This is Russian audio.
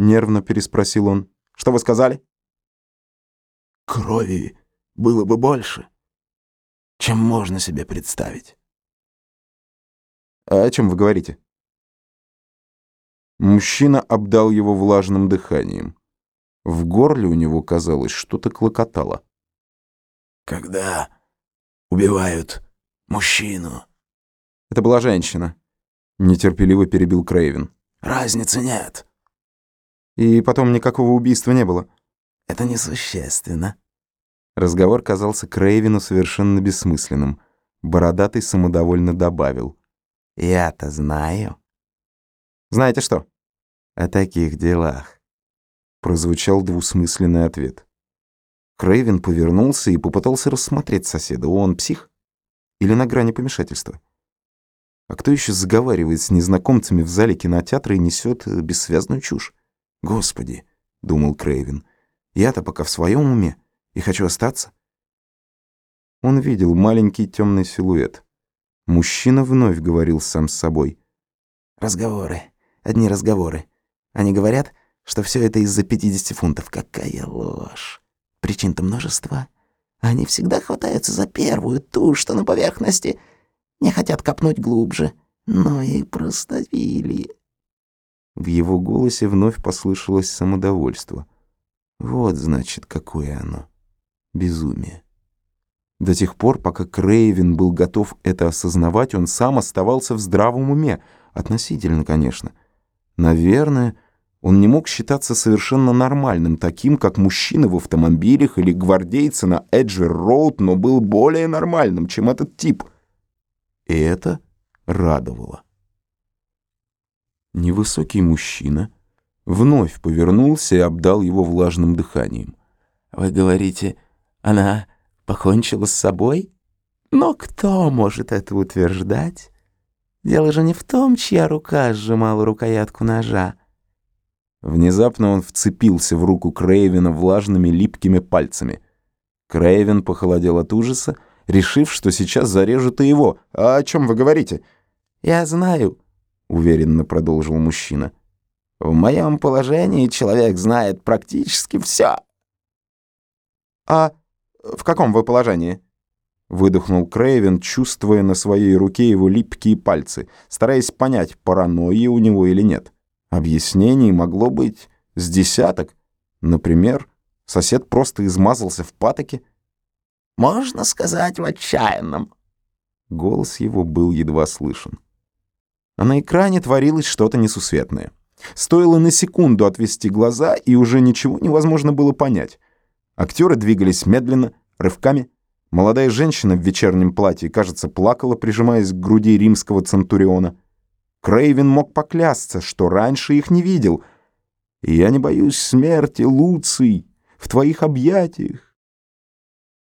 Нервно переспросил он. «Что вы сказали?» «Крови было бы больше, чем можно себе представить». «А о чем вы говорите?» Мужчина обдал его влажным дыханием. В горле у него, казалось, что-то клокотало. «Когда убивают мужчину...» «Это была женщина», — нетерпеливо перебил Крейвен. «Разницы нет». «И потом никакого убийства не было». «Это несущественно». Разговор казался Крейвену совершенно бессмысленным. Бородатый самодовольно добавил. «Я-то знаю». «Знаете что?» «О таких делах». Прозвучал двусмысленный ответ. Крейвен повернулся и попытался рассмотреть соседа. Он псих? Или на грани помешательства? А кто еще заговаривает с незнакомцами в зале кинотеатра и несет бессвязную чушь? Господи, думал Крейвен, я-то пока в своем уме и хочу остаться. Он видел маленький темный силуэт. Мужчина вновь говорил сам с собой. Разговоры, одни разговоры. Они говорят, что все это из-за 50 фунтов. Какая ложь. Причин-то множество. Они всегда хватаются за первую, ту, что на поверхности. Не хотят копнуть глубже. Но и простовили. В его голосе вновь послышалось самодовольство. Вот, значит, какое оно. Безумие. До тех пор, пока Крейвен был готов это осознавать, он сам оставался в здравом уме. Относительно, конечно. Наверное, он не мог считаться совершенно нормальным, таким, как мужчины в автомобилях или гвардейцы на Эджер-Роуд, но был более нормальным, чем этот тип. И это радовало. Невысокий мужчина вновь повернулся и обдал его влажным дыханием. «Вы говорите, она покончила с собой? Но кто может это утверждать? Дело же не в том, чья рука сжимала рукоятку ножа. Внезапно он вцепился в руку Крейвена влажными липкими пальцами. Крейвен похолодел от ужаса, решив, что сейчас зарежут и его. «А о чем вы говорите?» «Я знаю», — уверенно продолжил мужчина. «В моем положении человек знает практически все». «А в каком вы положении?» Выдохнул Крейвен, чувствуя на своей руке его липкие пальцы, стараясь понять, паранойя у него или нет. Объяснений могло быть с десяток. Например, сосед просто измазался в патоке. «Можно сказать, в отчаянном». Голос его был едва слышен. А на экране творилось что-то несусветное. Стоило на секунду отвести глаза, и уже ничего невозможно было понять. Актеры двигались медленно, рывками. Молодая женщина в вечернем платье, кажется, плакала, прижимаясь к груди римского центуриона. Крейвен мог поклясться, что раньше их не видел. «Я не боюсь смерти, Луций, в твоих объятиях.